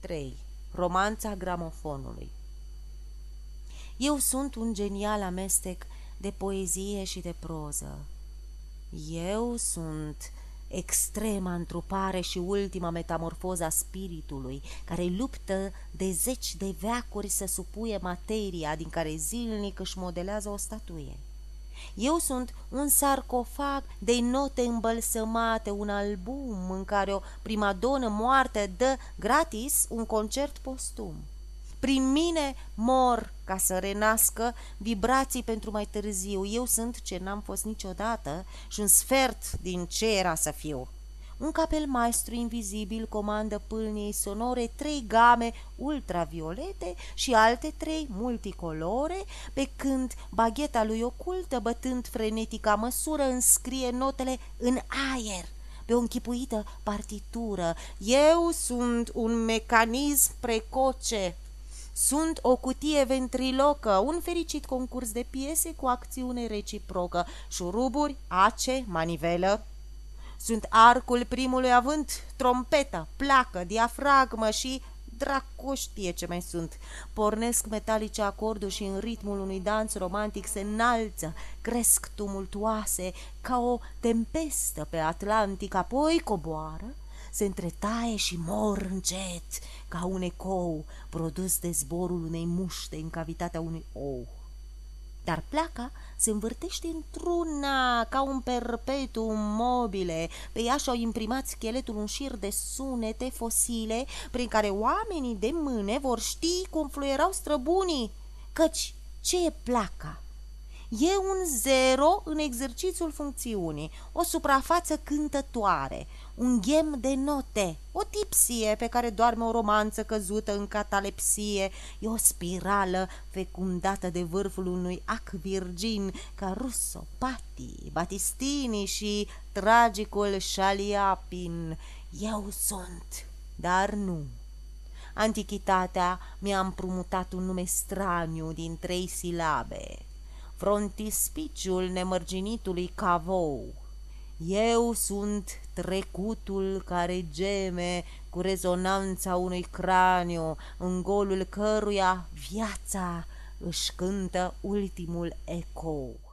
3. Romanța gramofonului Eu sunt un genial amestec de poezie și de proză. Eu sunt extrema întrupare și ultima metamorfoză a spiritului, care luptă de zeci de veacuri să supuie materia din care zilnic își modelează o statuie. Eu sunt un sarcofag de note îmbălsămate, un album în care o primadonă moarte dă gratis un concert postum. Prin mine mor ca să renască vibrații pentru mai târziu. Eu sunt ce n-am fost niciodată și un sfert din ce era să fiu. Un capel maestru invizibil comandă pâlniei sonore trei game ultraviolete și alte trei multicolore, pe când bagheta lui ocultă, bătând frenetica măsură, înscrie notele în aer pe o închipuită partitură. Eu sunt un mecanism precoce, sunt o cutie ventrilocă, un fericit concurs de piese cu acțiune reciprocă, șuruburi, ace, manivelă, sunt arcul primului avânt, trompetă, placă, diafragmă și dracu știe ce mai sunt. Pornesc metalice acorduri și în ritmul unui dans romantic se înalță, cresc tumultuoase ca o tempestă pe Atlantic, apoi coboară, se întretaie și mor încet, ca un ecou produs de zborul unei muște în cavitatea unui ou dar placa se învârtește într-una ca un perpetuum mobile. Pe ea și-au imprimat scheletul un șir de sunete fosile prin care oamenii de mâne vor ști cum fluierau străbunii. Căci ce e placa? E un zero în exercițiul funcțiunii, o suprafață cântătoare, un ghem de note, o tipsie pe care doarme o romanță căzută în catalepsie, e o spirală fecundată de vârful unui ac virgin ca Russo, Patti, Batistini și tragicul Shaliapin. Eu sunt, dar nu. Antichitatea mi-a împrumutat un nume straniu din trei silabe, frontispiciul nemărginitului Cavou. Eu sunt trecutul care geme cu rezonanța unui craniu, în golul căruia viața își cântă ultimul ecou.